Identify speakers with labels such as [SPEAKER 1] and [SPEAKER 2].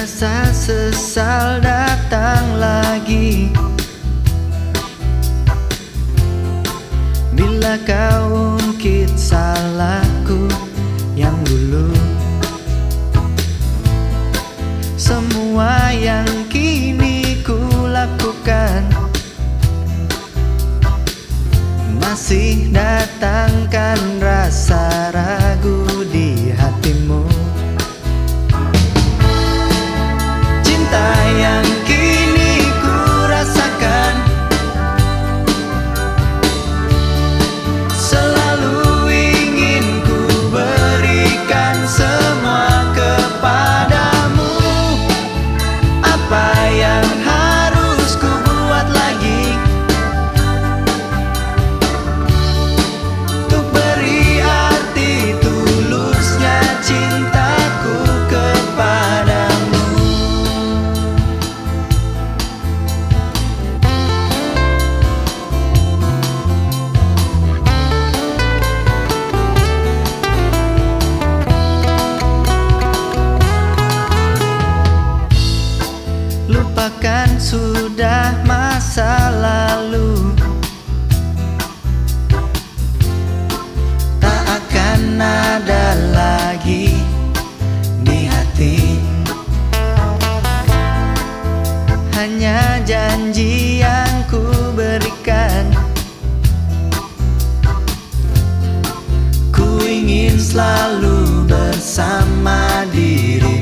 [SPEAKER 1] Rasa sesal datang lagi. Bila kau ungkit salahku yang dulu Semua yang kini ku lakukan Masih datangkan rasa sudah masa lalu. Tak akan ada lagi di hati. Hanya janji yang ku berikan. Ku ingin selalu bersama diri.